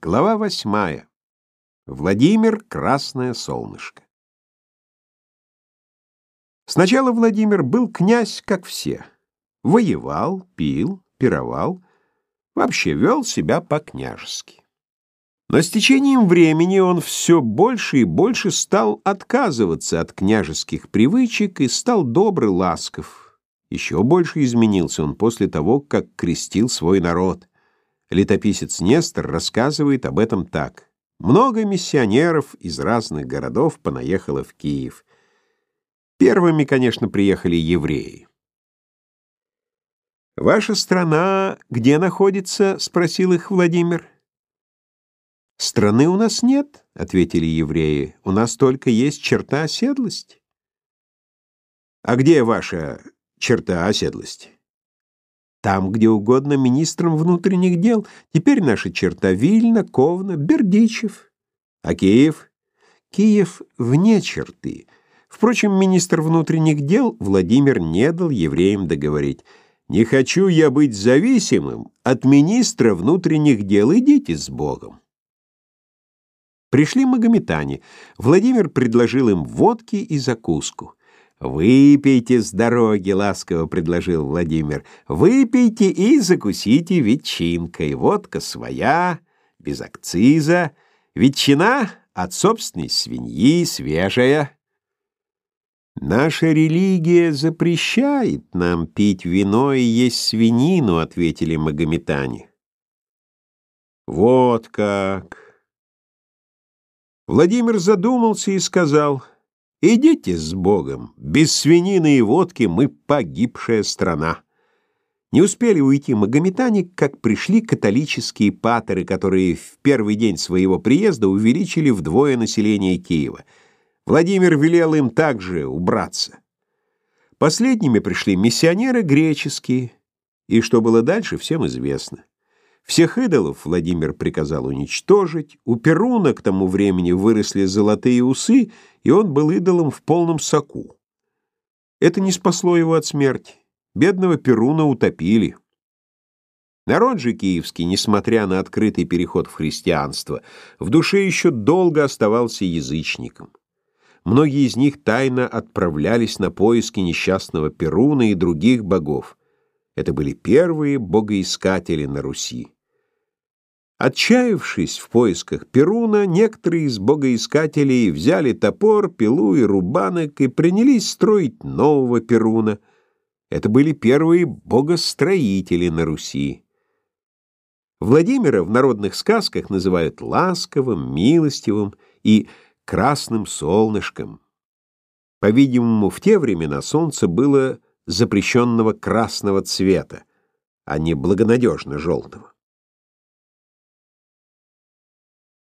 Глава восьмая. Владимир Красное солнышко. Сначала Владимир был князь, как все. Воевал, пил, пировал, вообще вел себя по-княжески. Но с течением времени он все больше и больше стал отказываться от княжеских привычек и стал добрый, ласков. Еще больше изменился он после того, как крестил свой народ — Летописец Нестор рассказывает об этом так. Много миссионеров из разных городов понаехало в Киев. Первыми, конечно, приехали евреи. «Ваша страна где находится?» — спросил их Владимир. «Страны у нас нет», — ответили евреи. «У нас только есть черта оседлости». «А где ваша черта оседлости?» Там, где угодно, министром внутренних дел. Теперь наша черта Вильна, Ковна, Бердичев. А Киев? Киев вне черты. Впрочем, министр внутренних дел Владимир не дал евреям договорить. «Не хочу я быть зависимым от министра внутренних дел. Идите с Богом». Пришли магометане. Владимир предложил им водки и закуску. «Выпейте с дороги», — ласково предложил Владимир. «Выпейте и закусите ветчинкой. Водка своя, без акциза. Ветчина от собственной свиньи, свежая». «Наша религия запрещает нам пить вино и есть свинину», — ответили магометане. «Вот как!» Владимир задумался и сказал — Идите с Богом, без свинины и водки мы погибшая страна. Не успели уйти магометане, как пришли католические патеры, которые в первый день своего приезда увеличили вдвое население Киева. Владимир велел им также убраться. Последними пришли миссионеры греческие, и что было дальше, всем известно. Всех идолов Владимир приказал уничтожить, у Перуна к тому времени выросли золотые усы, и он был идолом в полном соку. Это не спасло его от смерти. Бедного Перуна утопили. Народ же киевский, несмотря на открытый переход в христианство, в душе еще долго оставался язычником. Многие из них тайно отправлялись на поиски несчастного Перуна и других богов. Это были первые богоискатели на Руси. Отчаявшись в поисках Перуна, некоторые из богоискателей взяли топор, пилу и рубанок и принялись строить нового Перуна. Это были первые богостроители на Руси. Владимира в народных сказках называют ласковым, милостивым и красным солнышком. По-видимому, в те времена солнце было запрещенного красного цвета, а не благонадежно желтого.